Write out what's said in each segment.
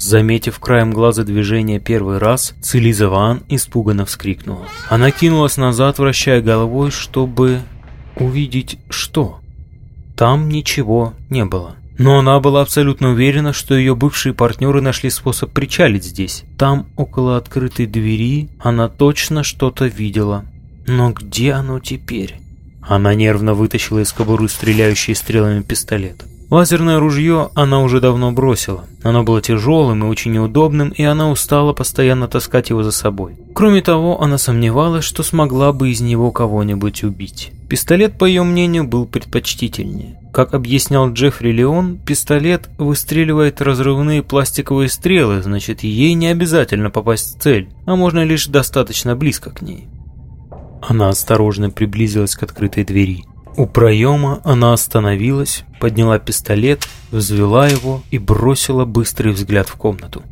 Заметив краем глаза движение первый раз, Целиза Ван испуганно вскрикнула. Она кинулась назад, вращая головой, чтобы увидеть что. Там ничего не было. Но она была абсолютно уверена, что ее бывшие партнеры нашли способ причалить здесь. Там, около открытой двери, она точно что-то видела. Но где оно теперь? Она нервно вытащила из кобуры стреляющий стрелами пистолет. Лазерное ружье она уже давно бросила. Оно было тяжелым и очень неудобным, и она устала постоянно таскать его за собой. Кроме того, она сомневалась, что смогла бы из него кого-нибудь убить. Пистолет, по ее мнению, был предпочтительнее. Как объяснял Джеффри Леон, пистолет выстреливает разрывные пластиковые стрелы, значит, ей не обязательно попасть в цель, а можно лишь достаточно близко к ней. Она осторожно приблизилась к открытой двери. У проема она остановилась, подняла пистолет, взвела его и бросила быстрый взгляд в комнату.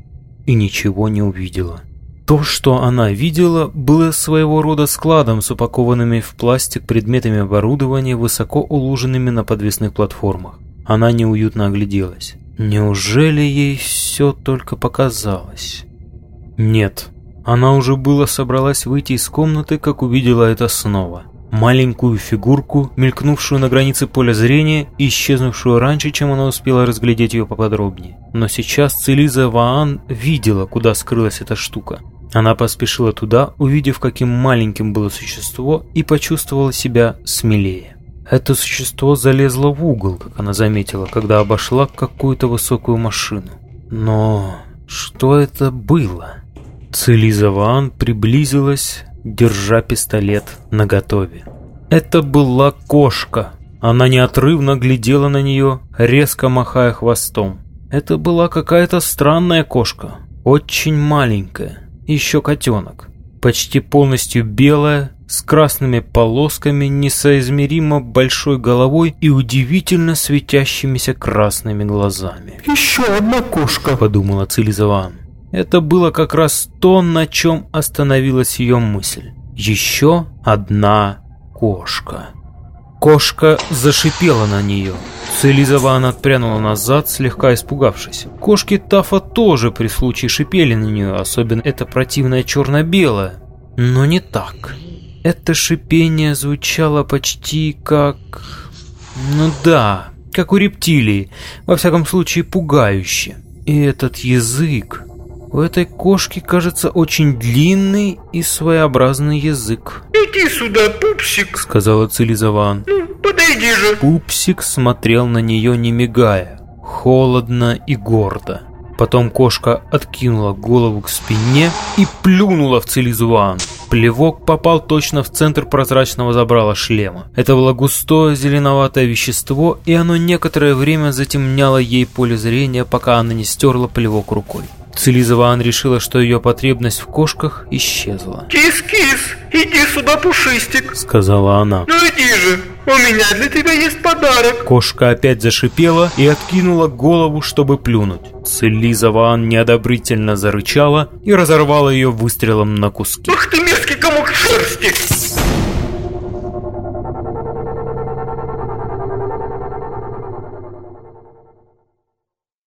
И ничего не увидела. То, что она видела, было своего рода складом с упакованными в пластик предметами оборудования, высоко уложенными на подвесных платформах. Она неуютно огляделась. Неужели ей все только показалось? Нет, она уже было собралась выйти из комнаты, как увидела это снова. Маленькую фигурку, мелькнувшую на границе поля зрения и исчезнувшую раньше, чем она успела разглядеть ее поподробнее. Но сейчас Целиза Ваан видела, куда скрылась эта штука. Она поспешила туда, увидев, каким маленьким было существо, и почувствовала себя смелее. Это существо залезло в угол, как она заметила, когда обошла какую-то высокую машину. Но что это было? Целиза Ваан приблизилась, держа пистолет наготове. Это была кошка. Она неотрывно глядела на нее, резко махая хвостом. Это была какая-то странная кошка, очень маленькая, еще котенок. Почти полностью белая, с красными полосками, несоизмеримо большой головой и удивительно светящимися красными глазами. «Еще одна кошка», — подумала Цилизаван. Это было как раз то, на чем остановилась ее мысль. Еще одна кошка. Кошка зашипела на нее. Целизован отпрянула назад, слегка испугавшись. Кошки Тафа тоже при случае шипели на нее, особенно это противное черно-белое. Но не так. Это шипение звучало почти как... Ну да, как у рептилии, во всяком случае пугающе. И этот язык... У этой кошки, кажется, очень длинный и своеобразный язык. «Иди сюда, пупсик», — сказала Цилизаван. «Ну, подойди же». Пупсик смотрел на нее не мигая, холодно и гордо. Потом кошка откинула голову к спине и плюнула в Цилизуан. Плевок попал точно в центр прозрачного забрала шлема. Это было густое зеленоватое вещество, и оно некоторое время затемняло ей поле зрения, пока она не стерла плевок рукой. Целизаван решила, что ее потребность в кошках исчезла. «Кис-кис, иди сюда, пушистик», — сказала она. «Ну иди же, у меня для тебя есть подарок». Кошка опять зашипела и откинула голову, чтобы плюнуть. Целизаван неодобрительно зарычала и разорвала ее выстрелом на куски. «Ах ты мерзкий шерсти!»